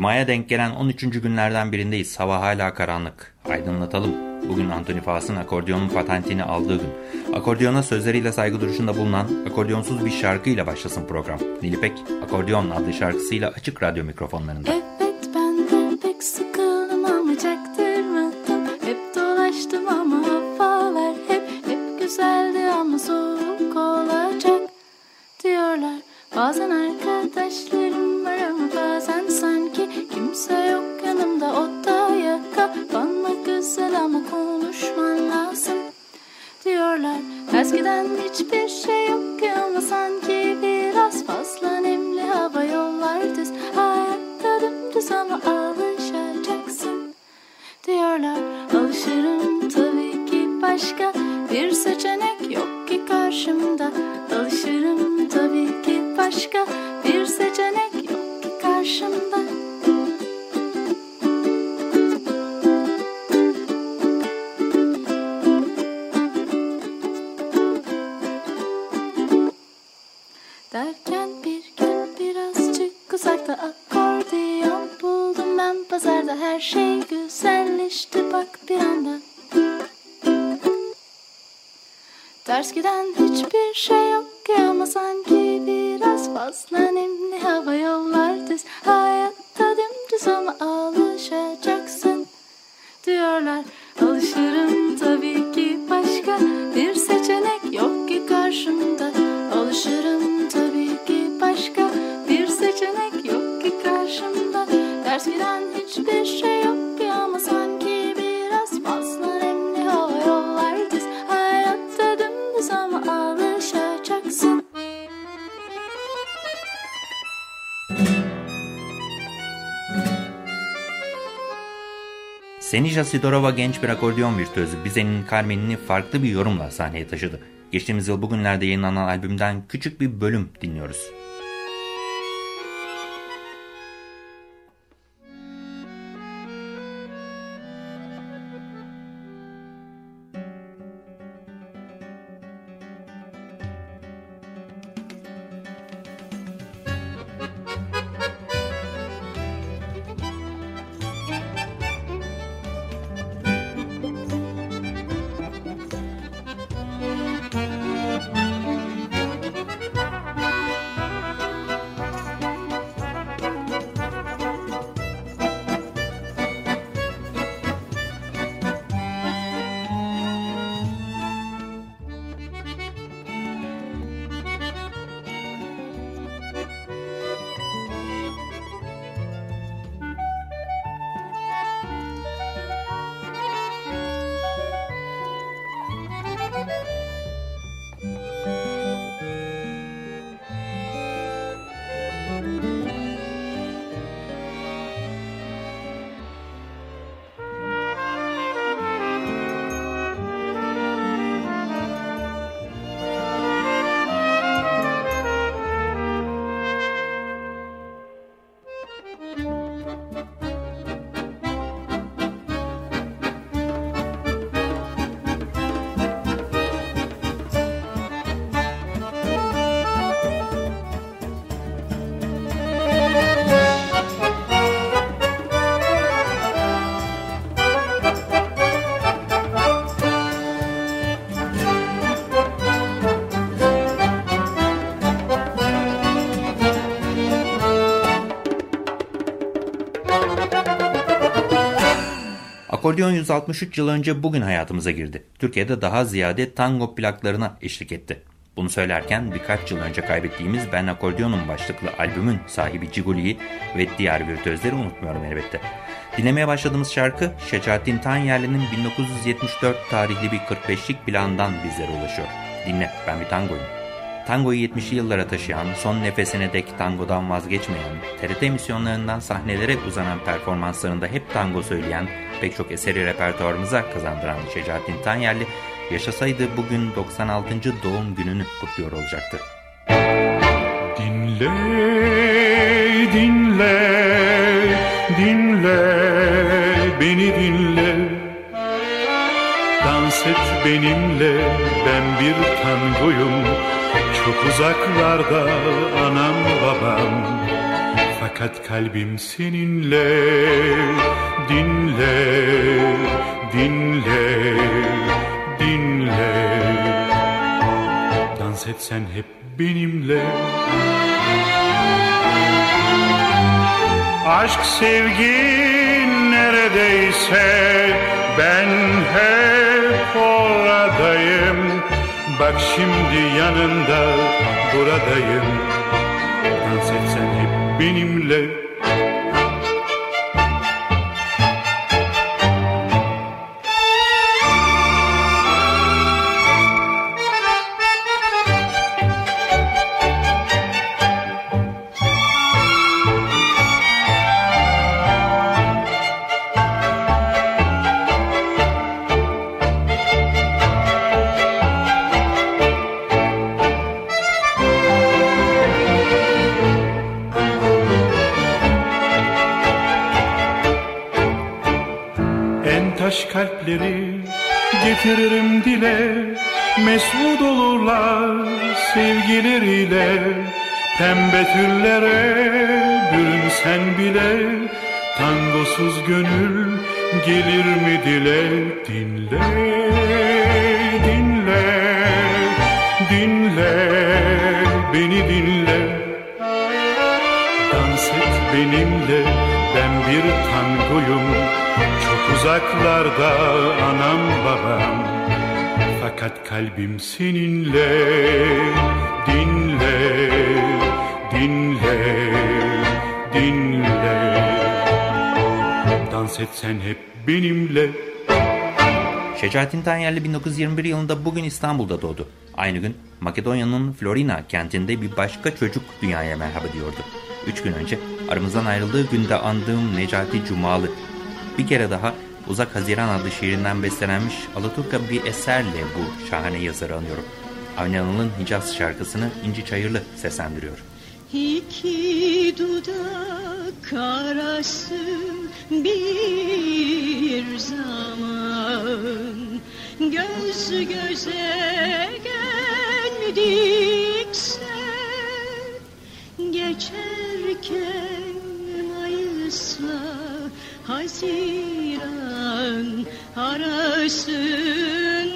Cuma'ya denk gelen 13. günlerden birindeyiz. Hava hala karanlık. Aydınlatalım. Bugün Anthony Faas'ın akordeonun patentini aldığı gün. Akordeona sözleriyle saygı duruşunda bulunan akordeonsuz bir şarkıyla başlasın program. Nilipek, Akordeon adlı şarkısıyla açık radyo mikrofonlarında. Evet Alışırım tabii ki başka Senija Sidorova genç bir akordeon virtüözü Bize'nin Carmen'ini farklı bir yorumla sahneye taşıdı. Geçtiğimiz yıl bugünlerde yayınlanan albümden küçük bir bölüm dinliyoruz. Akordeon 163 yıl önce bugün hayatımıza girdi. Türkiye'de daha ziyade tango plaklarına eşlik etti. Bunu söylerken birkaç yıl önce kaybettiğimiz Ben Akordeon'un başlıklı albümün sahibi Ciguli'yi ve diğer virtüözleri unutmuyorum elbette. Dinlemeye başladığımız şarkı Şecaettin Tanyerli'nin 1974 tarihli bir 45'lik plandan bizlere ulaşıyor. Dinle ben bir tangoyum. Tangoyu 70'li yıllara taşıyan, son nefesine dek tangodan vazgeçmeyen, TRT emisyonlarından sahnelere uzanan performanslarında hep tango söyleyen, pek çok eseri repertuarımıza kazandıran Şecaettin Tanyerli, yaşasaydı bugün 96. doğum gününü kutluyor olacaktı. Dinle, dinle, dinle, beni dinle. Dans et benimle, ben bir tangoyum. Çok uzaklarda anam babam. Fakat kalbim seninle. Dinle, dinle, dinle. Dans et sen hep benimle. Aşk sevgi neredeyse ben hep oradayım Bak şimdi yanında buradayım. Dans etsen hep benimle Pembe tüllere bürünsen bile Tangosuz gönül gelir mi dile? Dinle, dinle, dinle Beni dinle. Dans et benimle ben bir tangoyum. Çok uzaklarda anam babam. Fakat kalbim seninle. Dinle, dinle, dinle Dans et sen hep benimle Şecaettin Tanyerli 1921 yılında bugün İstanbul'da doğdu. Aynı gün Makedonya'nın Florina kentinde bir başka çocuk dünyaya merhaba diyordu. Üç gün önce aramızdan ayrıldığı günde andığım Necati Cumalı. Bir kere daha Uzak Haziran adlı şiirinden beslenmiş Alaturka bir eserle bu şahane yazarı anıyorum. Avni Hicaz şarkısını İnci Çayırlı seslendiriyor. İki dudak arası bir zaman. Göz göze geldikse Geçerken Mayıs'la Haziran arasında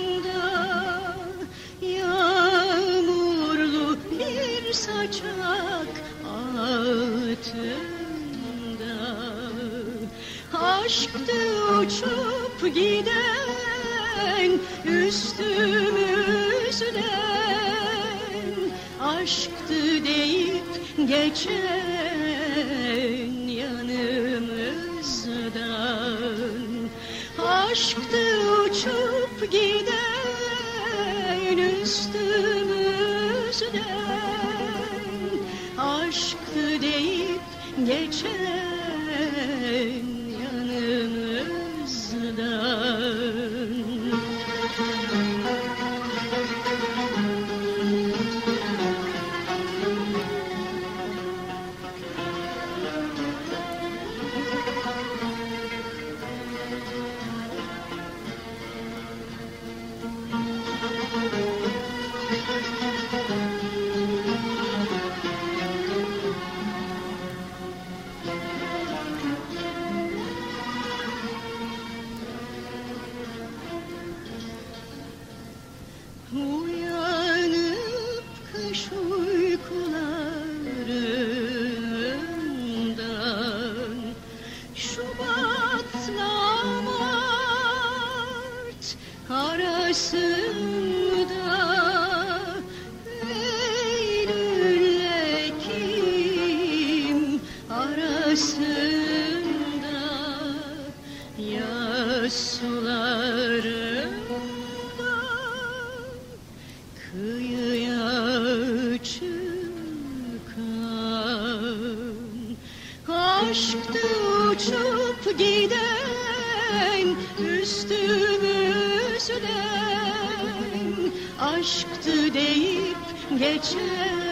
saçak altında. Aşktı uçup giden üstümüzden. Aşktı deyip geçen yanımızdan. Aşktı uçup giden üstümüzden deyip başında yaş sularında kıyıya çıkan aşktı uçup giden üstümüzden aşktı deyip geçen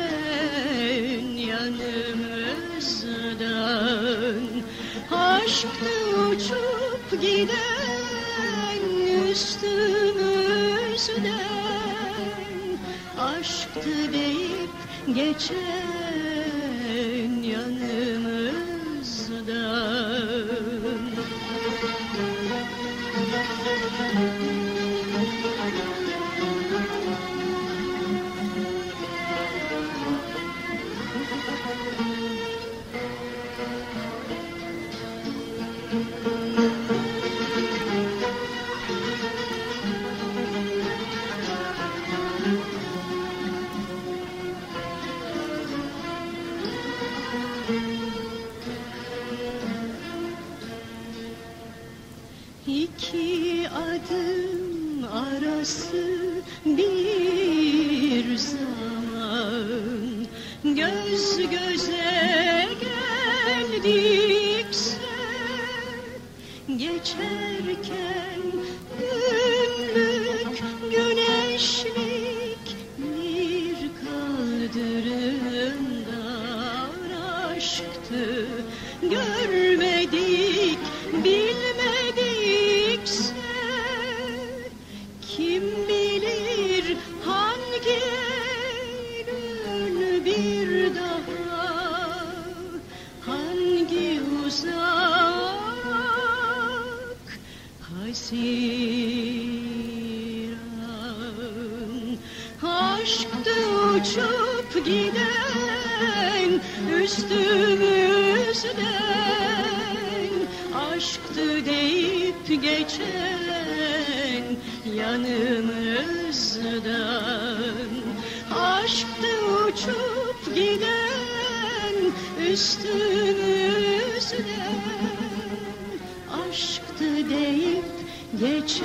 giden üstümüzden Aşktı deyip geçen yanımızdan Göz göze geldikse Geçerken Aşktı uçup giden üstümüzden Aşktı deyip geçen yanımızdan. Aşktı uçup giden üstümüzden Aşktı deyip yanımızdan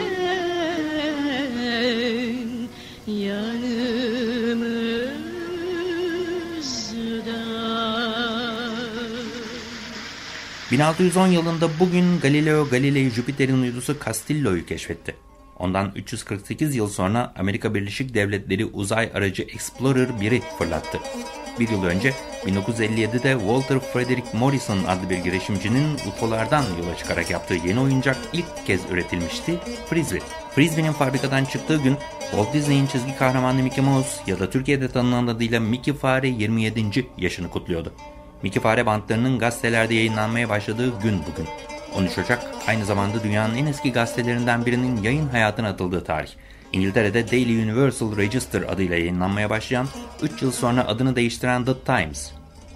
1610 yılında bugün Galileo Galilei Jüpiter'in uydusu Castillo'yu keşfetti. Ondan 348 yıl sonra Amerika Birleşik Devletleri uzay aracı Explorer 1'i fırlattı. Bir yıl önce 1957'de Walter Frederick Morrison adlı bir girişimcinin UFO'lardan yola çıkarak yaptığı yeni oyuncak ilk kez üretilmişti, Frisbee. Frisbee'nin fabrikadan çıktığı gün Walt Disney'in çizgi kahramanı Mickey Mouse ya da Türkiye'de tanınan adıyla Mickey Fare 27. yaşını kutluyordu. Mickey Fare bantlarının gazetelerde yayınlanmaya başladığı gün bugün. 13 Ocak aynı zamanda dünyanın en eski gazetelerinden birinin yayın hayatına atıldığı tarih. İngiltere'de Daily Universal Register adıyla yayınlanmaya başlayan, 3 yıl sonra adını değiştiren The Times.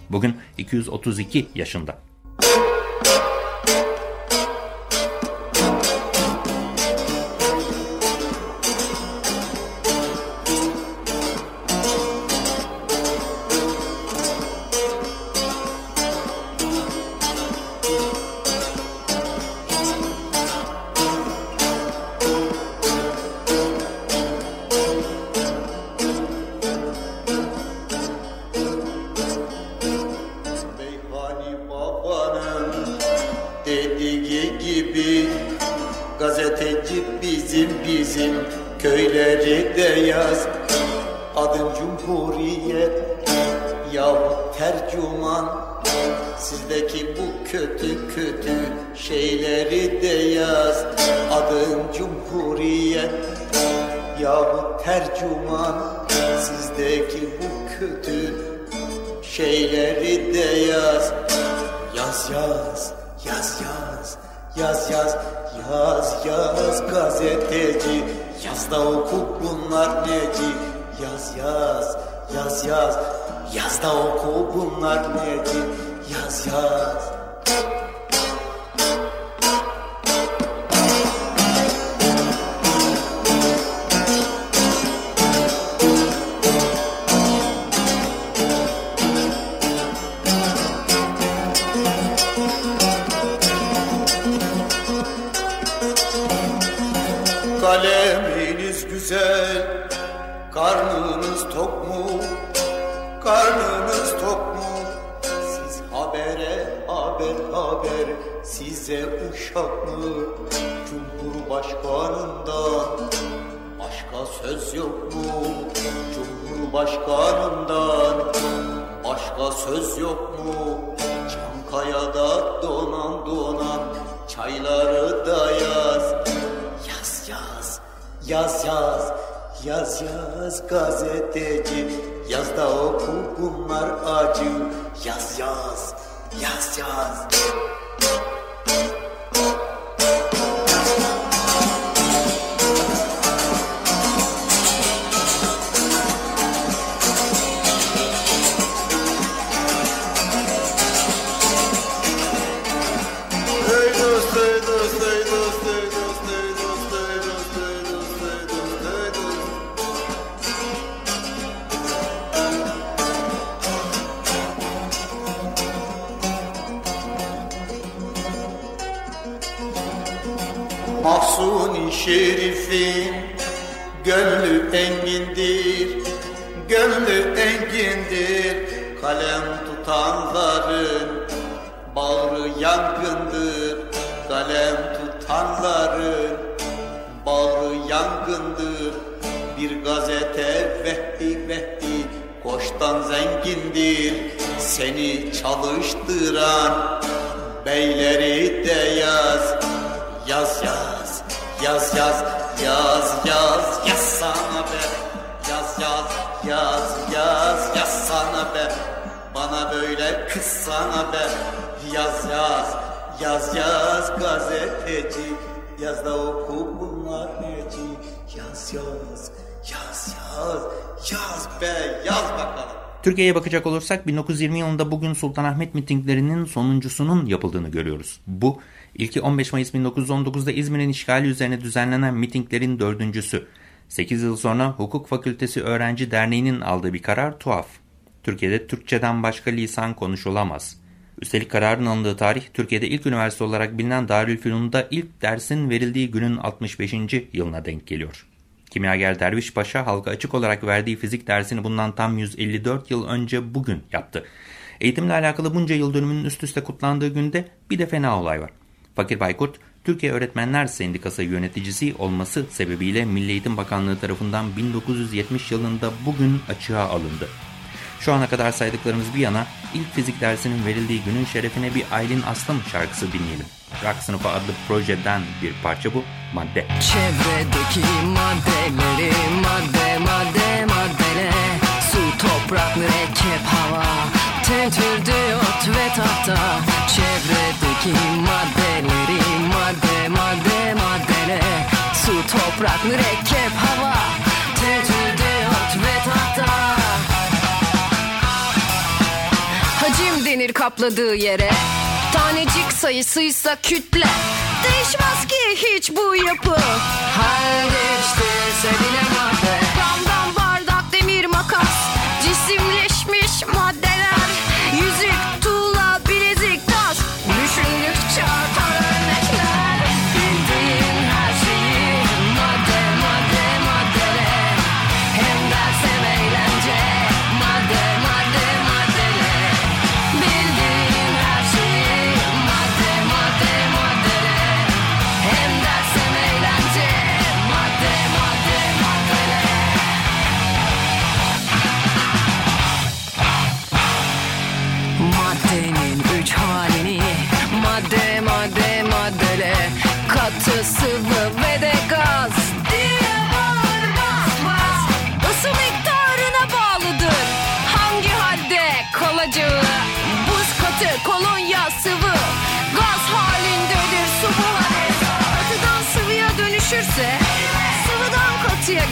Bugün 232 yaşında. Yahut tercüman. Sizdeki bu kötü kötü şeyleri de yaz. Adın Cumhuriyet yahut tercüman. Sizdeki bu kötü şeyleri de yaz. Yaz yaz, yaz yaz, yaz yaz, yaz yaz gazeteci. Yaz da oku bunlar neci. Yaz yaz, yaz yaz, yaz da oku bunlar neci Yaz yaz size uşaklı Cumhurbaşkanından Başka söz yok mu? Cumhurbaşkanından Başka söz yok mu? Çankaya'da donan donan Çayları da yaz. Yaz yaz Yaz yaz Yaz yaz gazeteci. Yaz da oku bunlar acı. Yaz yaz Yaz yaz Mahsuni Şerif'in gönlü engindir, gönlü engindir. Kalem tutanların bağrı yangındır. Kalem tutanların bağrı yangındır. Bir gazete vehdi vehdi koştan zengindir. Seni çalıştıran beyleri de yaz. Yaz yaz, yaz yaz, yaz yaz, yaz sana be. Yaz yaz, yaz yaz, yaz sana be. Bana böyle kız sana be. Yaz yaz, yaz yaz gazeteci. Yaz da oku bunlar neci. Yaz yaz, yaz yaz, yaz be, yaz bakalım. Türkiye'ye bakacak olursak 1920 yılında bugün Sultanahmet mitinglerinin sonuncusunun yapıldığını görüyoruz. Bu ilki 15 Mayıs 1919'da İzmir'in işgali üzerine düzenlenen mitinglerin dördüncüsü. 8 yıl sonra Hukuk Fakültesi Öğrenci Derneği'nin aldığı bir karar tuhaf. Türkiye'de Türkçeden başka lisan konuşulamaz. Üstelik kararın alındığı tarih Türkiye'de ilk üniversite olarak bilinen Darülfünun'da ilk dersin verildiği günün 65. yılına denk geliyor. Kimyager Derviş Paşa halka açık olarak verdiği fizik dersini bundan tam 154 yıl önce bugün yaptı. Eğitimle alakalı bunca yıl dönümünün üst üste kutlandığı günde bir de fena olay var. Fakir Baykurt, Türkiye Öğretmenler Sendikası yöneticisi olması sebebiyle Milli Eğitim Bakanlığı tarafından 1970 yılında bugün açığa alındı. Şu ana kadar saydıklarımız bir yana ilk fizik dersinin verildiği günün şerefine bir Aylin Aslan şarkısı dinleyelim. Rock Sınıfı adlı projeden bir parça bu, Madde. Çevredeki maddeleri madde madde maddele Su toprak mürekkep hava Tentür diyot ve tahta Çevredeki maddeleri madde madde maddele. Su toprak mürekkep hava. Diyot ve tahta. Hacim denir kapladığı yere. Tanecik sayısıysa kütle. Değişmez ki hiç bu yapı. Her değiştirirse bile madde Kamdan bardak demir makas. Cisimleşmiş maddeler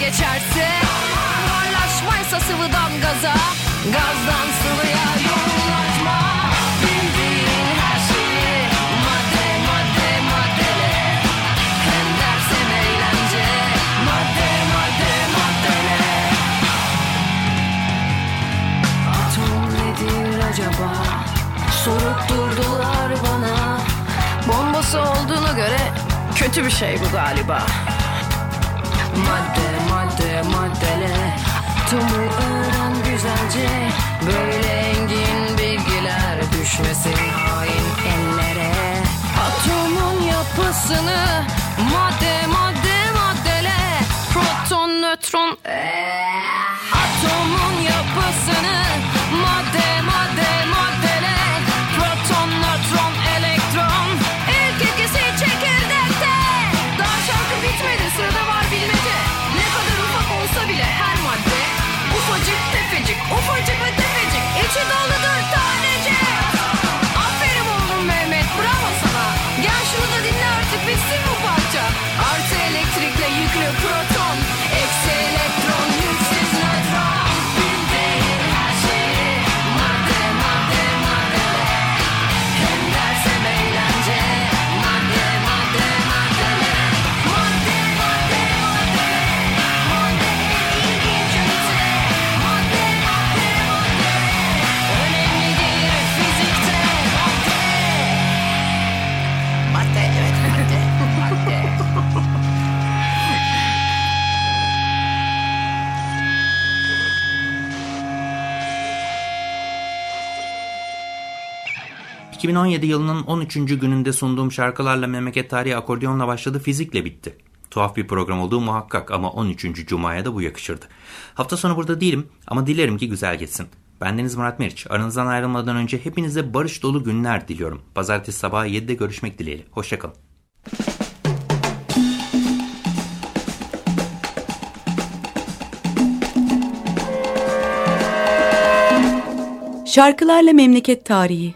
geçerse? Buharlaşmaysa sıvıdan gaza Gazdan sıvıya yoğunlaşma Bildiğin her şeyi Madde madde maddele. Hem ders hem eğlence Madde madde maddele. Atom nedir acaba? Sorup durdular bana. Bombası olduğunu göre Kötü bir şey bu galiba Madde madde maddele. Tomu öğren güzelce. Böyle engin bilgiler düşmesin hain ellere. Atomun yapısını madde madde maddele. Proton nötron eh. Atomun yapısını madde 2017 yılının 13. gününde sunduğum şarkılarla memleket tarihi akordiyonla başladı, fizikle bitti. Tuhaf bir program olduğu muhakkak ama 13. Cuma'ya da bu yakışırdı. Hafta sonu burada değilim ama dilerim ki güzel geçsin. Bendeniz Murat Meriç. Aranızdan ayrılmadan önce hepinize barış dolu günler diliyorum. Pazartesi sabahı 7'de görüşmek dileğiyle. Hoşçakalın. Şarkılarla Memleket Tarihi